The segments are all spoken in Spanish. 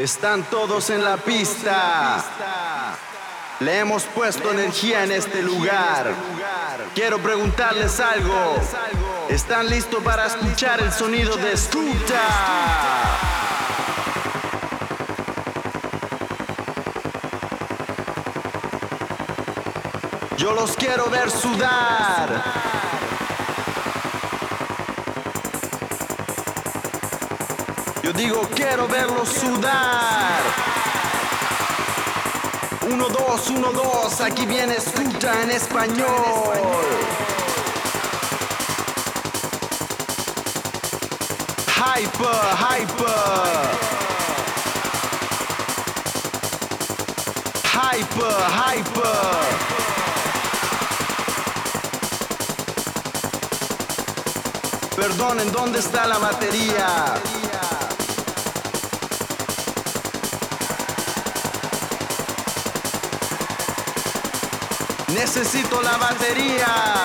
Están todos en la pista. Le hemos puesto energía en este lugar. Quiero preguntarles algo. ¿Están listos para escuchar el sonido de Scooter? Yo los quiero ver sudar. Yo digo, quiero verlos sudar. Uno, dos, uno, dos, aquí viene escucha en español. Hyper, hyper. Hyper, hyper. Perdonen, ¿dónde está la batería? Necesito la batería.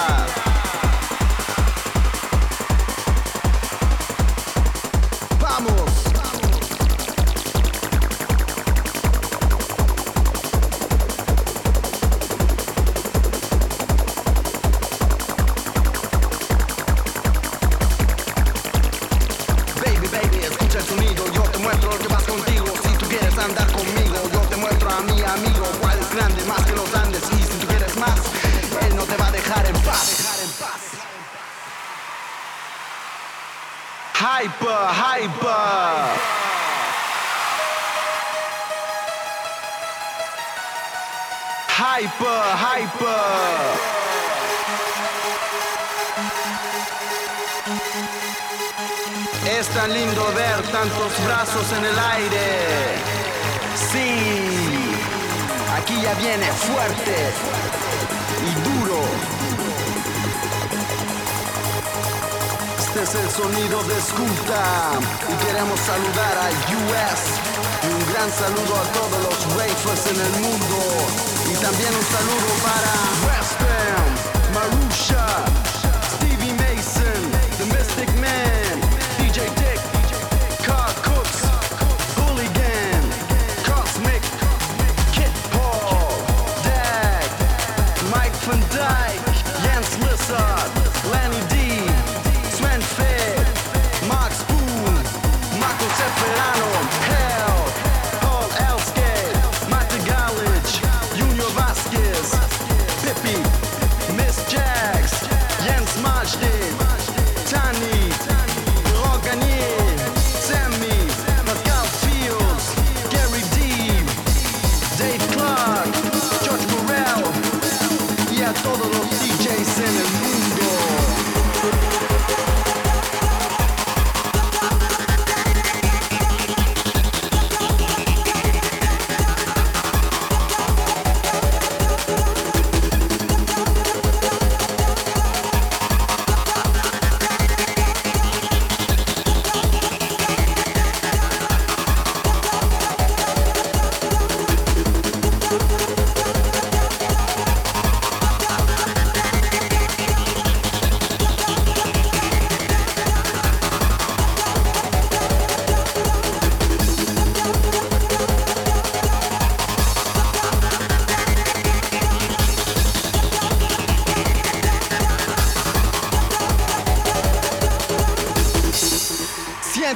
Hyper, hyper. Hyper, hyper. Es tan lindo ver tantos brazos en el aire. Sí, aquí ya viene fuerte es el sonido de Skulta y queremos saludar a US y un gran saludo a todos los rafers en el mundo. Y también un saludo para Western, Marusha,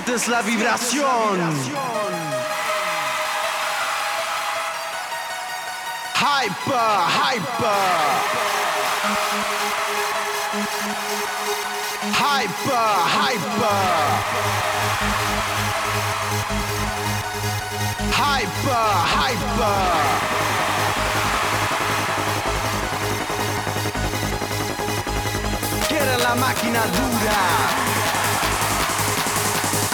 Sientes la vibración. Hyper, hyper. Hyper, hyper. Hyper, hyper. Quiere la máquina dura.